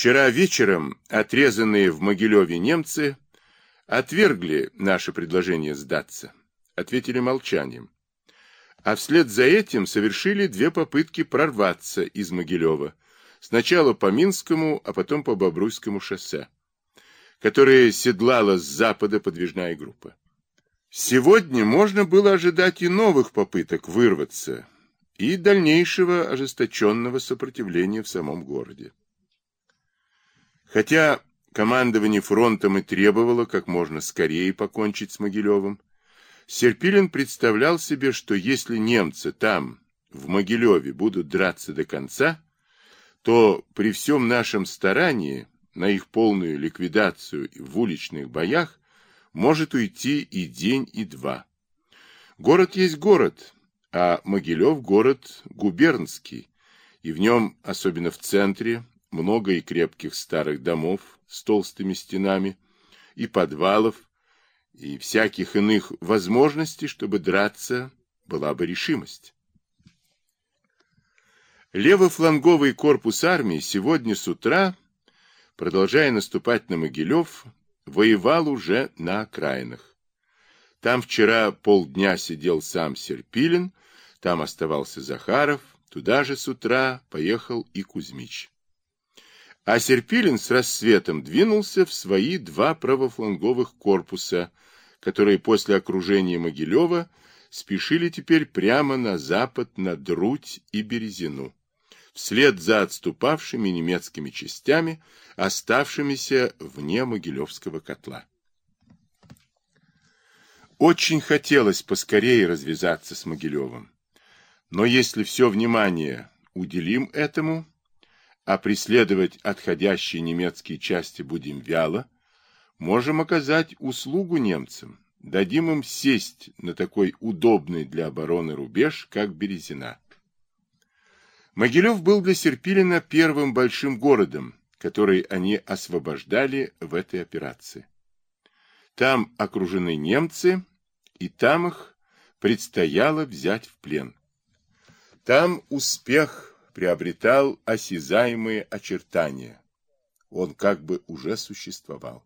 Вчера вечером отрезанные в Могилеве немцы отвергли наше предложение сдаться, ответили молчанием. А вслед за этим совершили две попытки прорваться из Могилева, сначала по Минскому, а потом по Бобруйскому шоссе, которое седлала с запада подвижная группа. Сегодня можно было ожидать и новых попыток вырваться, и дальнейшего ожесточенного сопротивления в самом городе. Хотя командование фронтом и требовало как можно скорее покончить с Могилевым, Серпилин представлял себе, что если немцы там, в Могилеве, будут драться до конца, то при всем нашем старании на их полную ликвидацию в уличных боях может уйти и день, и два. Город есть город, а Могилев город губернский, и в нем, особенно в центре, много и крепких старых домов с толстыми стенами, и подвалов, и всяких иных возможностей, чтобы драться, была бы решимость. Левофланговый корпус армии сегодня с утра, продолжая наступать на Могилев, воевал уже на окраинах. Там вчера полдня сидел сам Серпилин, там оставался Захаров, туда же с утра поехал и Кузьмич. А Серпилин с рассветом двинулся в свои два правофланговых корпуса, которые после окружения Могилева спешили теперь прямо на запад, на Друдь и Березину, вслед за отступавшими немецкими частями, оставшимися вне Могилевского котла. Очень хотелось поскорее развязаться с Могилевым. Но если все внимание уделим этому, а преследовать отходящие немецкие части будем вяло, можем оказать услугу немцам, дадим им сесть на такой удобный для обороны рубеж, как Березина. Могилев был для Серпилина первым большим городом, который они освобождали в этой операции. Там окружены немцы, и там их предстояло взять в плен. Там успех приобретал осязаемые очертания. Он как бы уже существовал.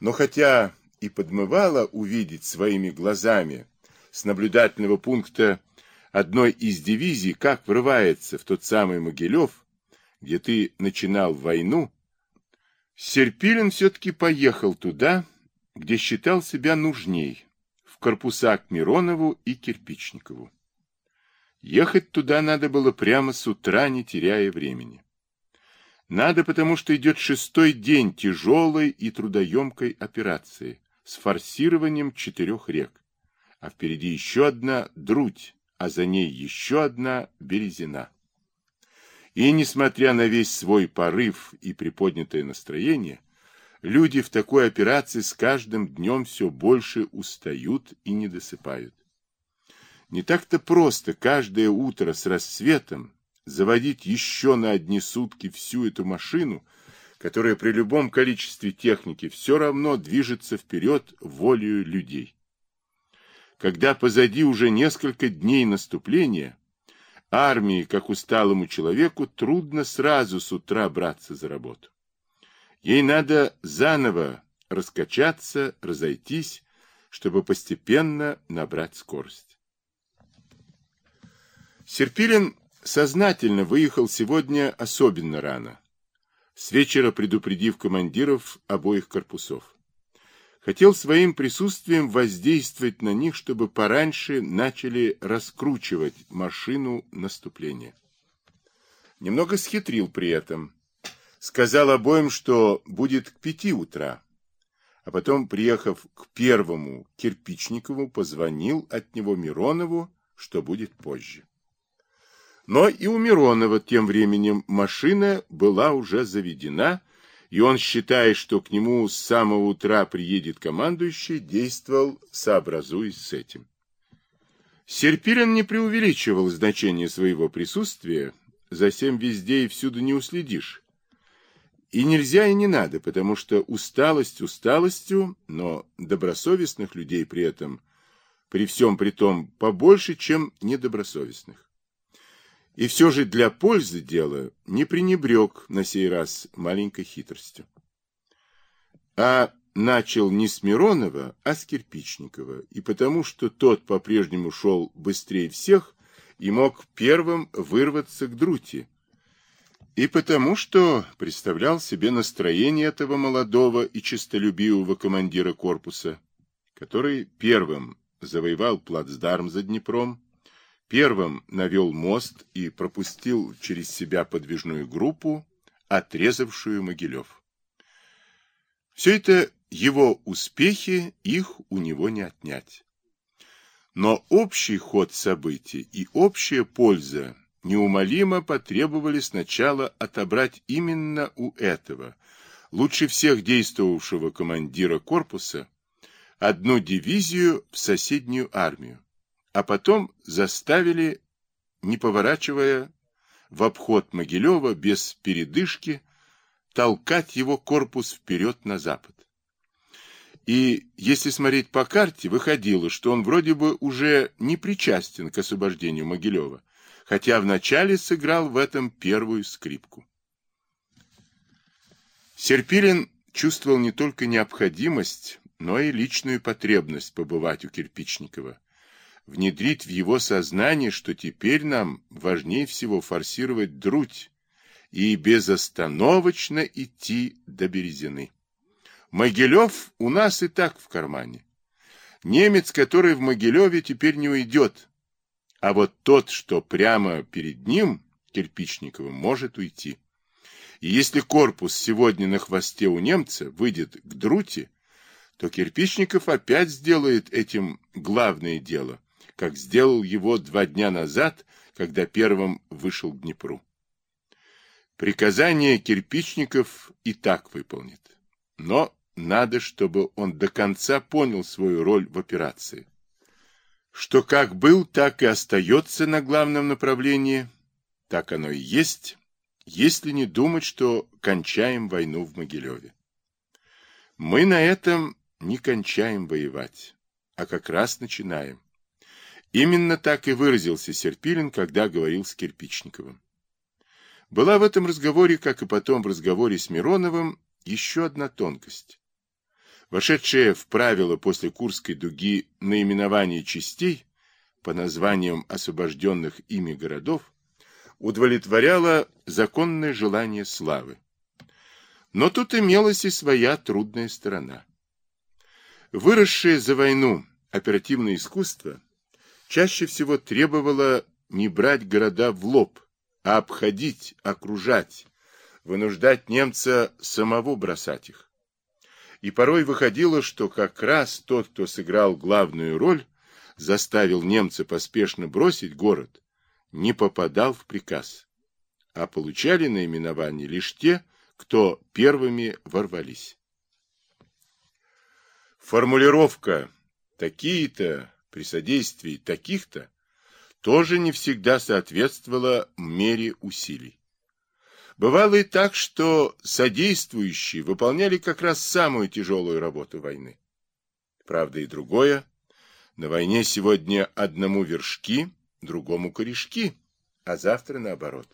Но хотя и подмывало увидеть своими глазами с наблюдательного пункта одной из дивизий, как врывается в тот самый Могилев, где ты начинал войну, Серпилин все-таки поехал туда, где считал себя нужней, в корпуса к Миронову и Кирпичникову. Ехать туда надо было прямо с утра, не теряя времени. Надо, потому что идет шестой день тяжелой и трудоемкой операции с форсированием четырех рек. А впереди еще одна Друдь, а за ней еще одна Березина. И, несмотря на весь свой порыв и приподнятое настроение, люди в такой операции с каждым днем все больше устают и не досыпают. Не так-то просто каждое утро с рассветом заводить еще на одни сутки всю эту машину, которая при любом количестве техники все равно движется вперед волею людей. Когда позади уже несколько дней наступления, армии, как усталому человеку, трудно сразу с утра браться за работу. Ей надо заново раскачаться, разойтись, чтобы постепенно набрать скорость. Серпилин сознательно выехал сегодня особенно рано, с вечера предупредив командиров обоих корпусов. Хотел своим присутствием воздействовать на них, чтобы пораньше начали раскручивать машину наступления. Немного схитрил при этом. Сказал обоим, что будет к пяти утра. А потом, приехав к первому Кирпичникову, позвонил от него Миронову, что будет позже. Но и у Миронова тем временем машина была уже заведена, и он, считая, что к нему с самого утра приедет командующий, действовал, сообразуясь с этим. Серпилин не преувеличивал значение своего присутствия, за всем везде и всюду не уследишь. И нельзя и не надо, потому что усталость усталостью, но добросовестных людей при этом, при всем при том, побольше, чем недобросовестных. И все же для пользы дела не пренебрег на сей раз маленькой хитростью. А начал не с Миронова, а с Кирпичникова, и потому что тот по-прежнему шел быстрее всех и мог первым вырваться к Друти, и потому что представлял себе настроение этого молодого и честолюбивого командира корпуса, который первым завоевал плацдарм за Днепром, первым навел мост и пропустил через себя подвижную группу, отрезавшую Могилев. Все это его успехи, их у него не отнять. Но общий ход событий и общая польза неумолимо потребовали сначала отобрать именно у этого, лучше всех действовавшего командира корпуса, одну дивизию в соседнюю армию, а потом заставили, не поворачивая в обход Могилева без передышки, толкать его корпус вперед на запад. И если смотреть по карте, выходило, что он вроде бы уже не причастен к освобождению Могилева, хотя вначале сыграл в этом первую скрипку. Серпилин чувствовал не только необходимость, но и личную потребность побывать у Кирпичникова, внедрить в его сознание, что теперь нам важнее всего форсировать друдь и безостановочно идти до Березины. Могилев у нас и так в кармане. Немец, который в Могилеве, теперь не уйдет, а вот тот, что прямо перед ним, Кирпичниковым, может уйти. И если корпус сегодня на хвосте у немца выйдет к друте, то Кирпичников опять сделает этим главное дело, как сделал его два дня назад, когда первым вышел к Днепру. Приказание Кирпичников и так выполнит. Но надо, чтобы он до конца понял свою роль в операции что как был, так и остается на главном направлении, так оно и есть, если не думать, что кончаем войну в Могилеве. Мы на этом не кончаем воевать, а как раз начинаем. Именно так и выразился Серпилин, когда говорил с Кирпичниковым. Была в этом разговоре, как и потом в разговоре с Мироновым, еще одна тонкость. Вошедшее в правила после Курской дуги наименование частей по названиям освобожденных ими городов удовлетворяло законное желание славы. Но тут имелась и своя трудная сторона. Выросшее за войну оперативное искусство чаще всего требовало не брать города в лоб, а обходить, окружать, вынуждать немца самого бросать их и порой выходило, что как раз тот, кто сыграл главную роль, заставил немца поспешно бросить город, не попадал в приказ, а получали наименование лишь те, кто первыми ворвались. Формулировка «такие-то» при содействии таких-то тоже не всегда соответствовала мере усилий. Бывало и так, что содействующие выполняли как раз самую тяжелую работу войны. Правда и другое. На войне сегодня одному вершки, другому корешки, а завтра наоборот.